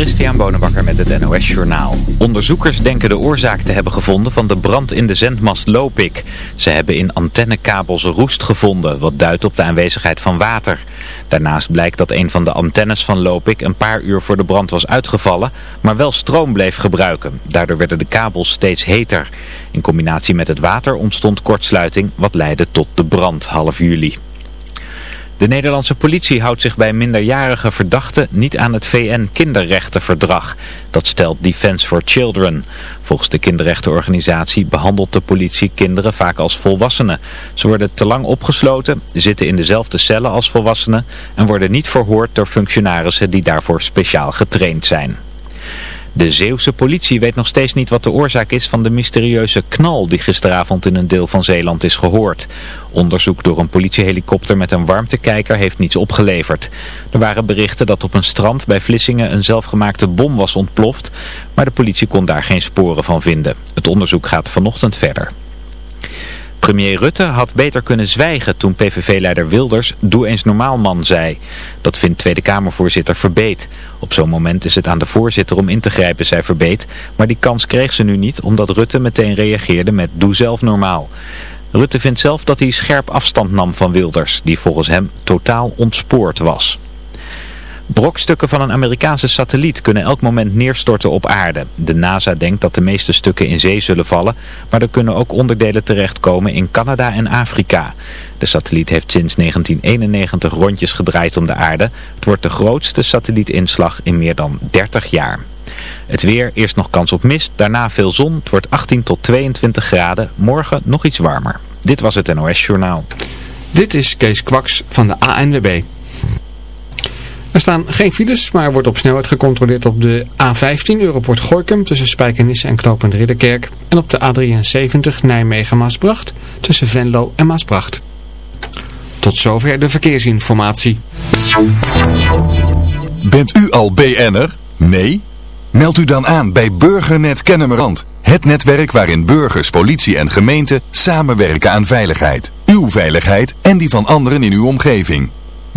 Christian Bonenbakker met het NOS Journaal. Onderzoekers denken de oorzaak te hebben gevonden van de brand in de zendmast Lopik. Ze hebben in antennekabels roest gevonden, wat duidt op de aanwezigheid van water. Daarnaast blijkt dat een van de antennes van Lopik een paar uur voor de brand was uitgevallen, maar wel stroom bleef gebruiken. Daardoor werden de kabels steeds heter. In combinatie met het water ontstond kortsluiting, wat leidde tot de brand half juli. De Nederlandse politie houdt zich bij minderjarige verdachten niet aan het VN-kinderrechtenverdrag. Dat stelt Defense for Children. Volgens de kinderrechtenorganisatie behandelt de politie kinderen vaak als volwassenen. Ze worden te lang opgesloten, zitten in dezelfde cellen als volwassenen en worden niet verhoord door functionarissen die daarvoor speciaal getraind zijn. De Zeeuwse politie weet nog steeds niet wat de oorzaak is van de mysterieuze knal die gisteravond in een deel van Zeeland is gehoord. Onderzoek door een politiehelikopter met een warmtekijker heeft niets opgeleverd. Er waren berichten dat op een strand bij Vlissingen een zelfgemaakte bom was ontploft, maar de politie kon daar geen sporen van vinden. Het onderzoek gaat vanochtend verder. Premier Rutte had beter kunnen zwijgen toen PVV-leider Wilders doe eens normaal man zei. Dat vindt Tweede Kamervoorzitter Verbeet. Op zo'n moment is het aan de voorzitter om in te grijpen, zei Verbeet. Maar die kans kreeg ze nu niet omdat Rutte meteen reageerde met doe zelf normaal. Rutte vindt zelf dat hij scherp afstand nam van Wilders, die volgens hem totaal ontspoord was. Brokstukken van een Amerikaanse satelliet kunnen elk moment neerstorten op aarde. De NASA denkt dat de meeste stukken in zee zullen vallen, maar er kunnen ook onderdelen terechtkomen in Canada en Afrika. De satelliet heeft sinds 1991 rondjes gedraaid om de aarde. Het wordt de grootste satellietinslag in meer dan 30 jaar. Het weer, eerst nog kans op mist, daarna veel zon. Het wordt 18 tot 22 graden, morgen nog iets warmer. Dit was het NOS Journaal. Dit is Kees Kwaks van de ANWB. Er staan geen files, maar wordt op snelheid gecontroleerd op de A15 Europort Gorkum tussen Spijkenisse en Knopend Ridderkerk. En op de A73 Nijmegen-Maasbracht tussen Venlo en Maasbracht. Tot zover de verkeersinformatie. Bent u al BN'er? Nee? Meld u dan aan bij Burgernet Kennemerland. Het netwerk waarin burgers, politie en gemeente samenwerken aan veiligheid. Uw veiligheid en die van anderen in uw omgeving.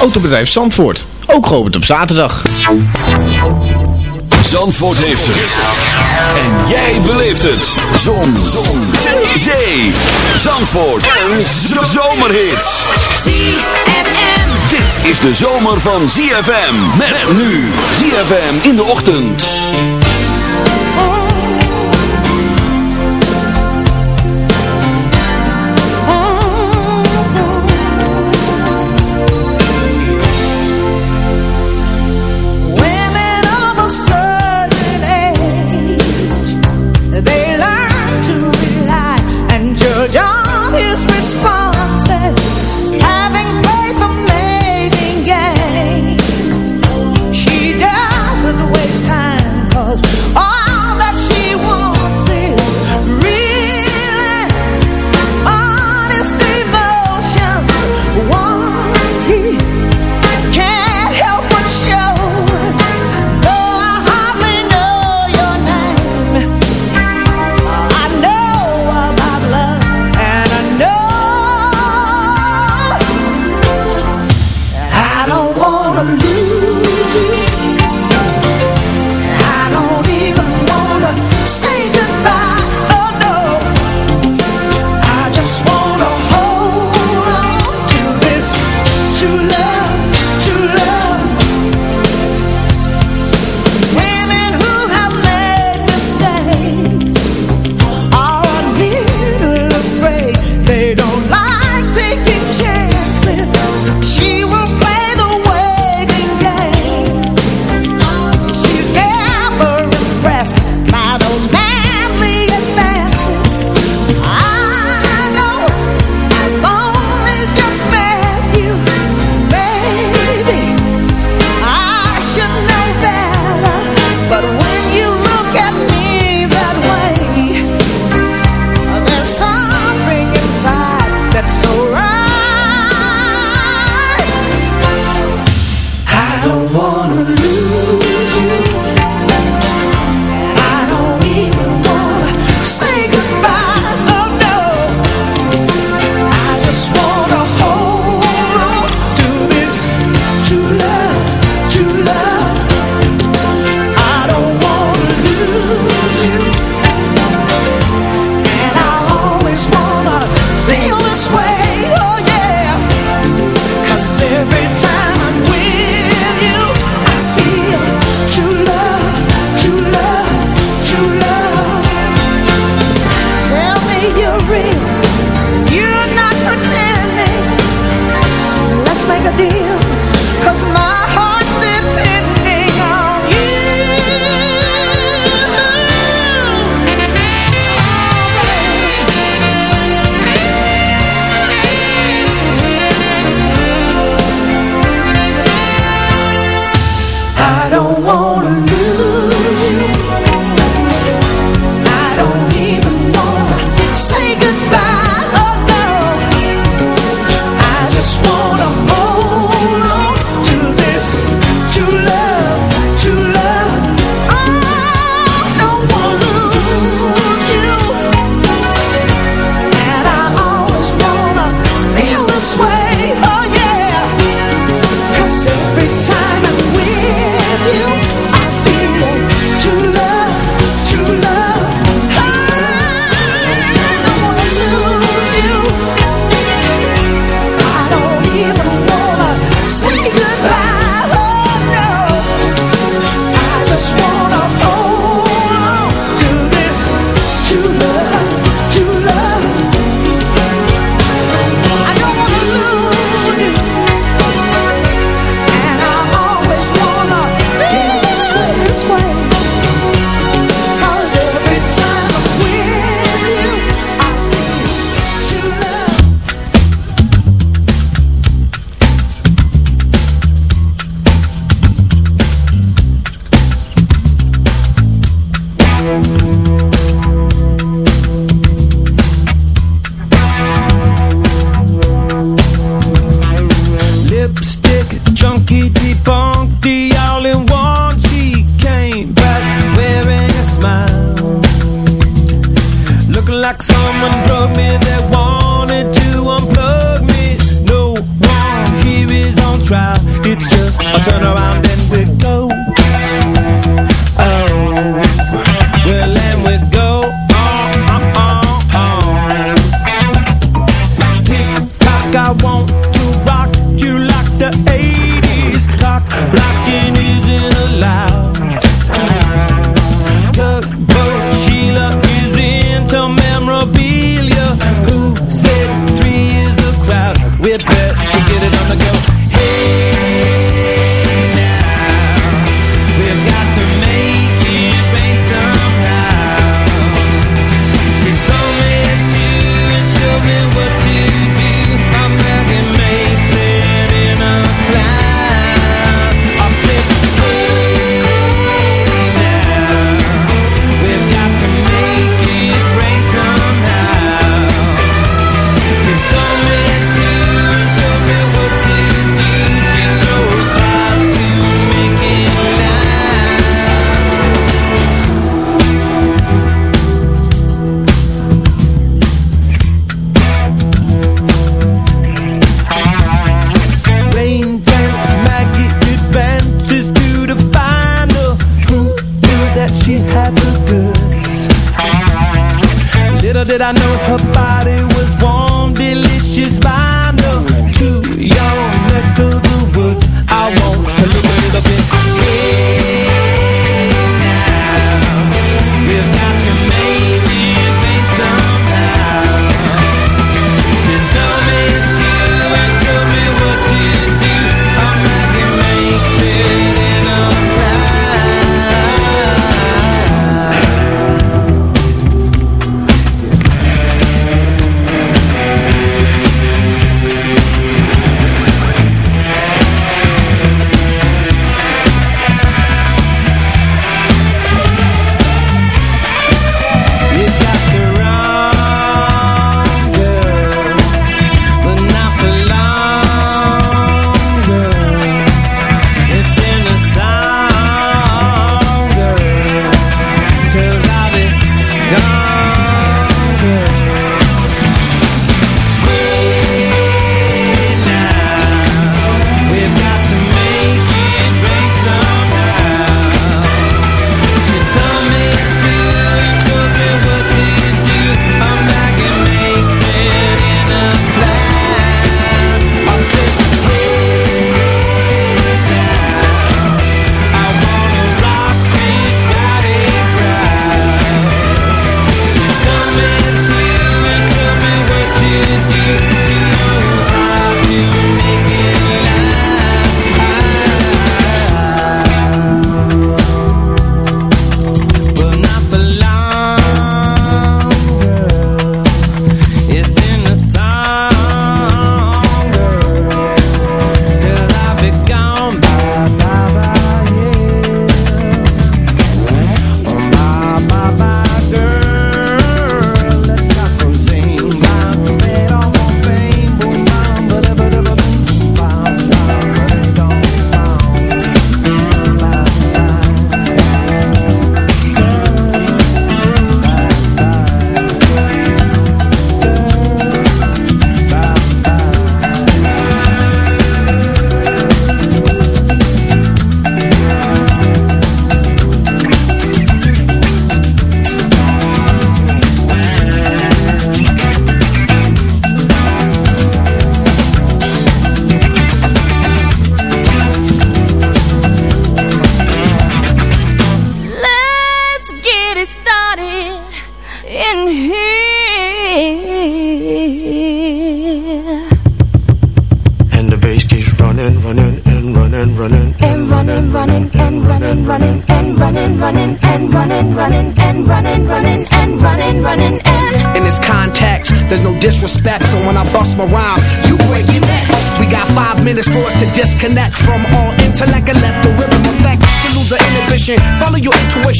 Autobedrijf Zandvoort, ook geopend op zaterdag. Zandvoort heeft het. En jij beleeft het. Zon. Zon. Zee. Zandvoort. En zomerhits. ZFM. Dit is de zomer van ZFM. Met nu. ZFM in de ochtend.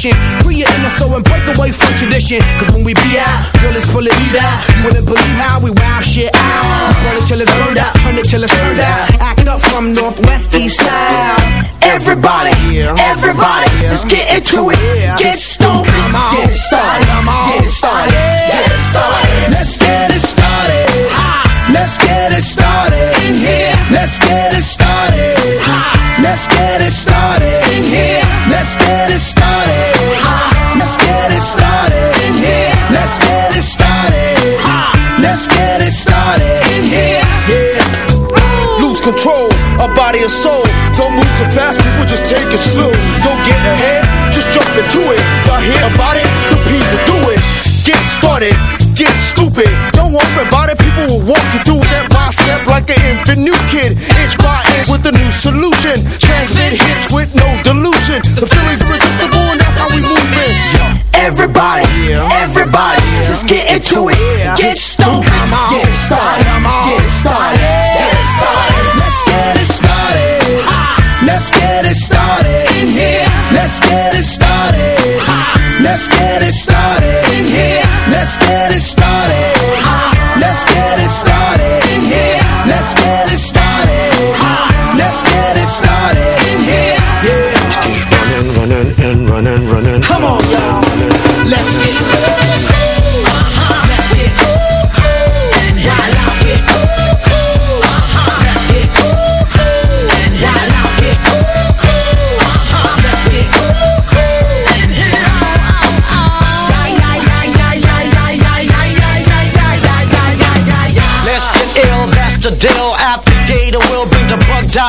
Intuition, free your inner soul and break away from tradition. Cause when we be out, girl, it's pulling me out. You wouldn't believe how we wow shit out. Burn it till it's burned out, turn it till it's turned out. Act up from northwest east side. Everybody, everybody, let's get into it. Get stoked. Get started. Get started. Get started. Let's get it started. Let's get it started. In here. Let's get it started. Let's get it started. In here. Let's get body and soul. Don't move too fast, people just take it slow. Don't get ahead, just jump into it. Y'all hear about it? The P's will do it. Get started, get stupid. Don't worry about it, people will walk you through that by step like an infant new kid. Inch by inch with a new solution. Transmit hits with no delusion. The feeling's irresistible and that's how we move it. Everybody, everybody, let's get into it. Get stoked, get started,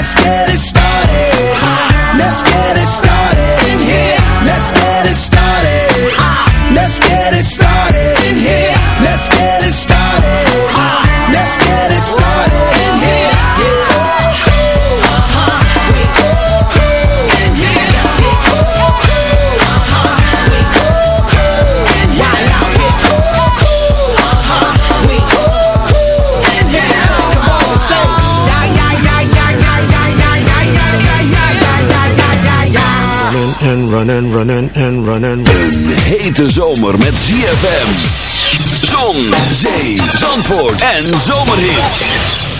Let's get it started. And running, running, and running. Een hete zomer met ZFM. Zon, zee, zandvoort en zomerhit.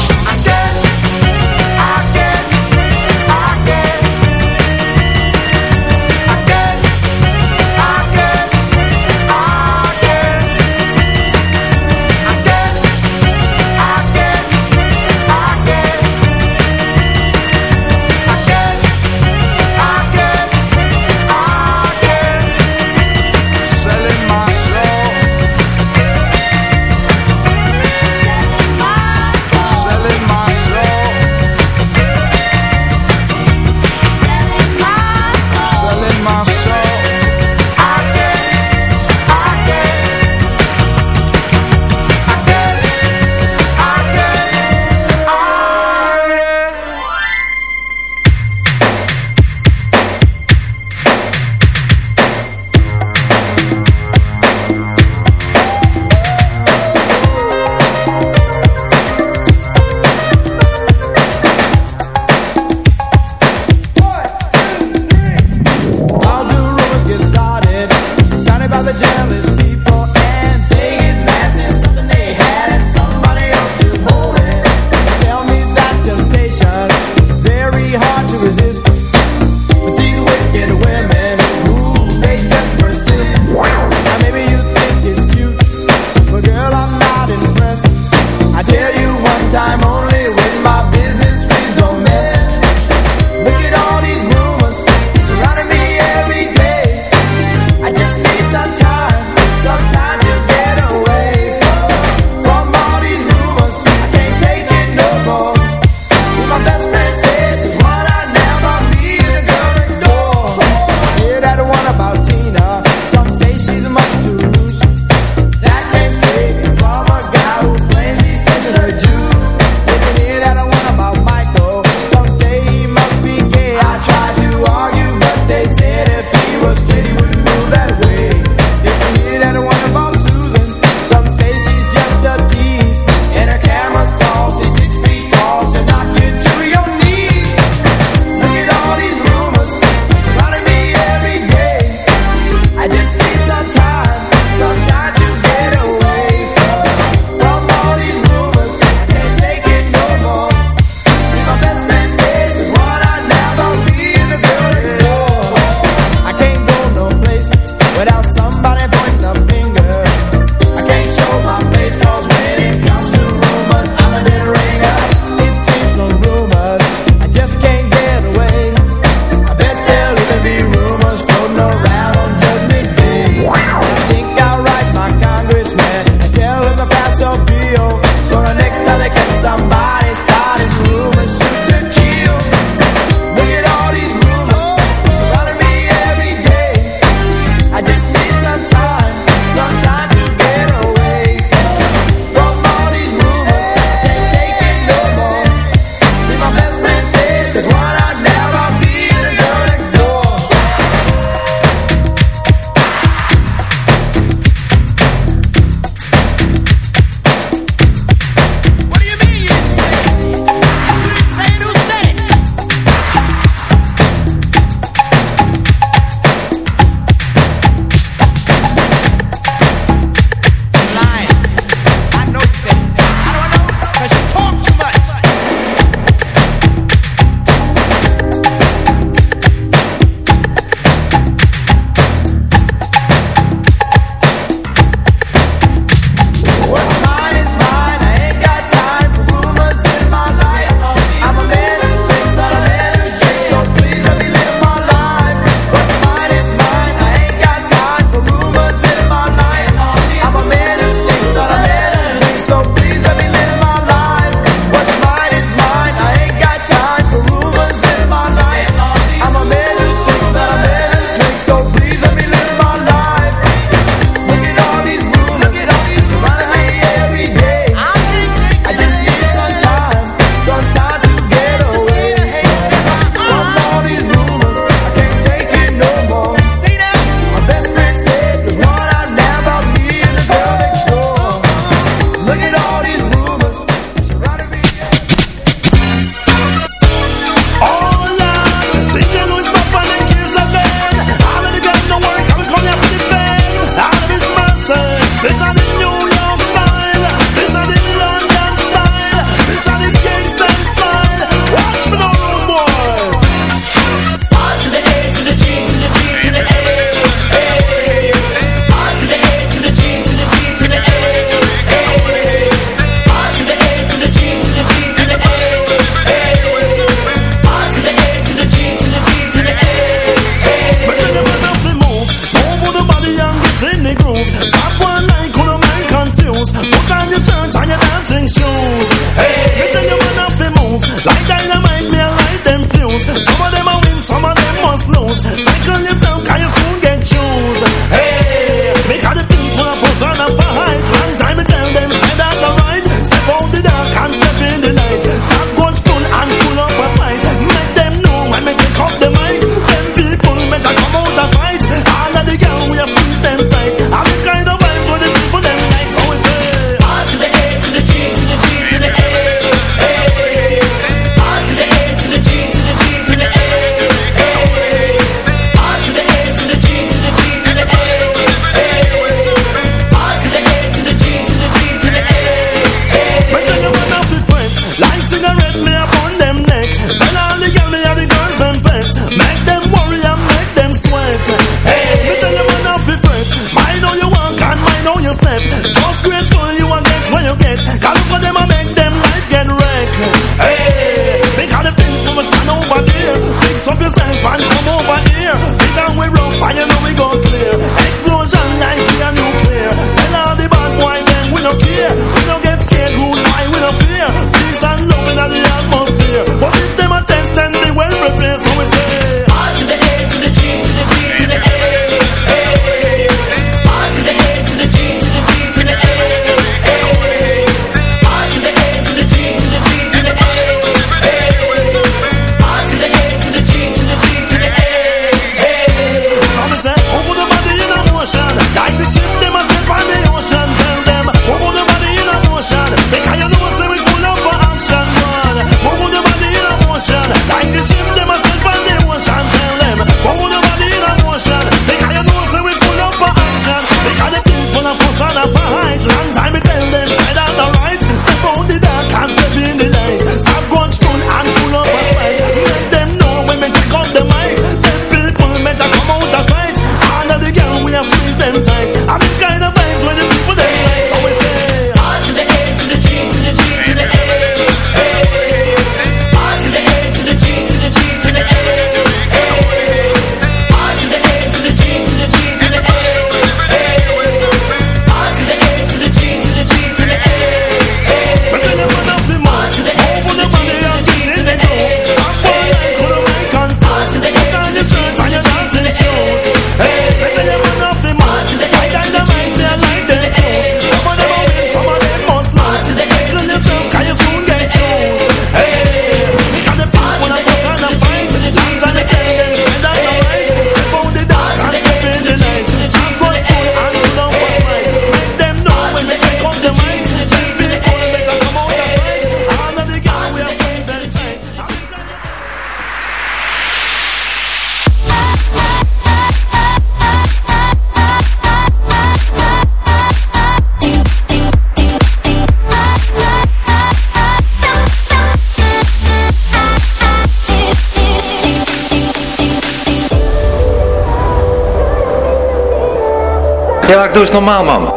doe eens normaal, man.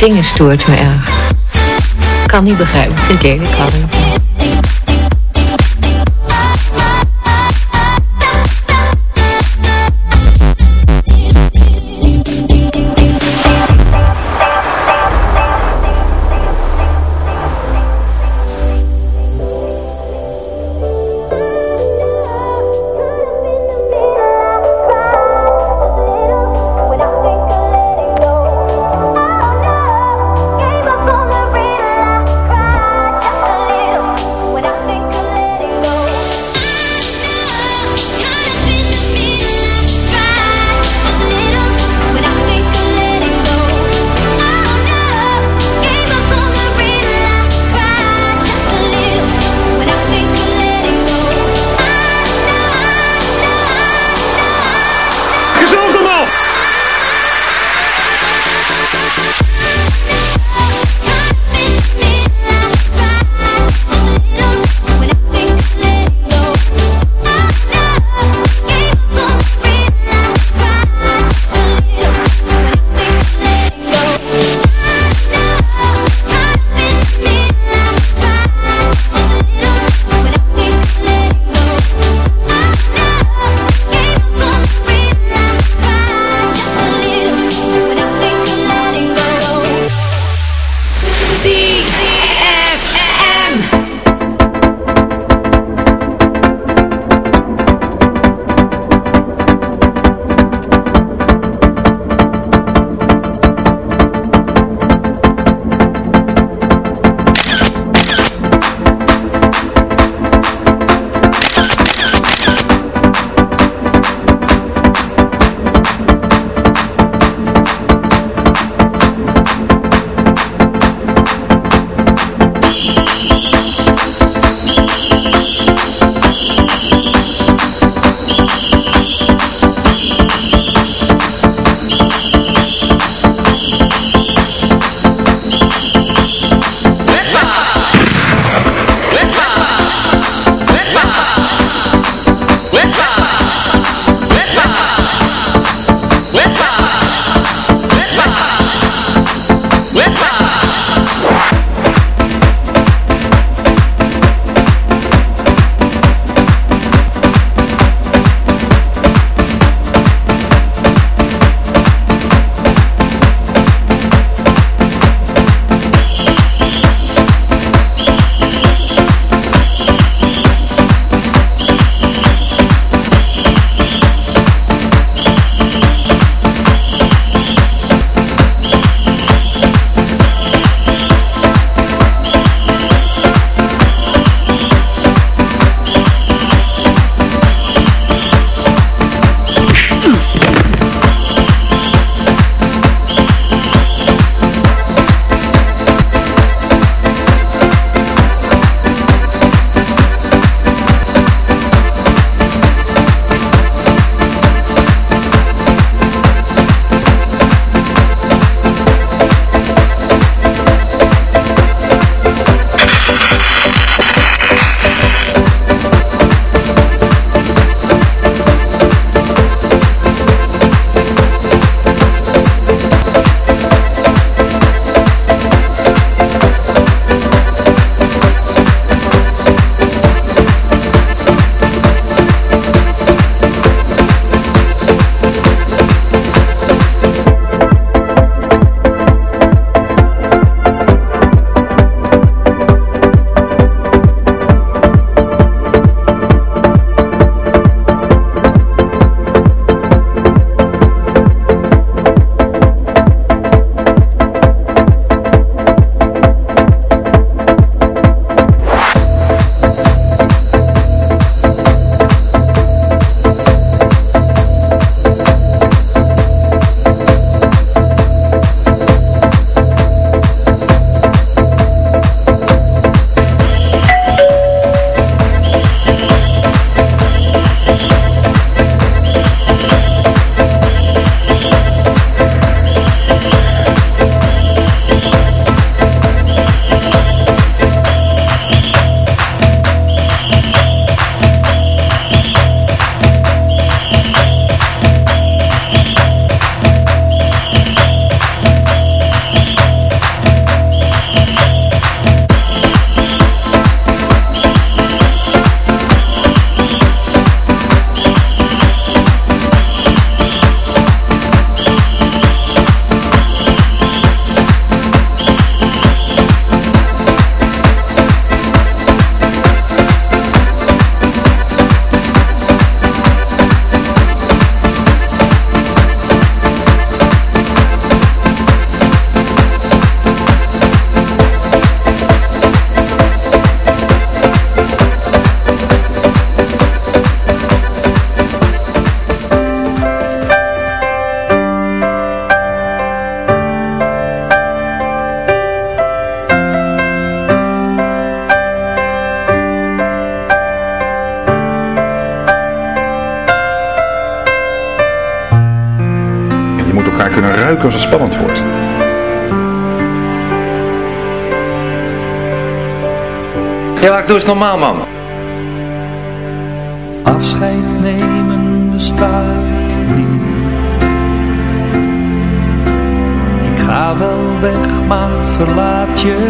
Dingen stoort me erg. Kan niet begrijpen, vind ik kan niet. Doe eens normaal, man. Afscheid nemen bestaat niet. Ik ga wel weg, maar verlaat je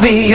Be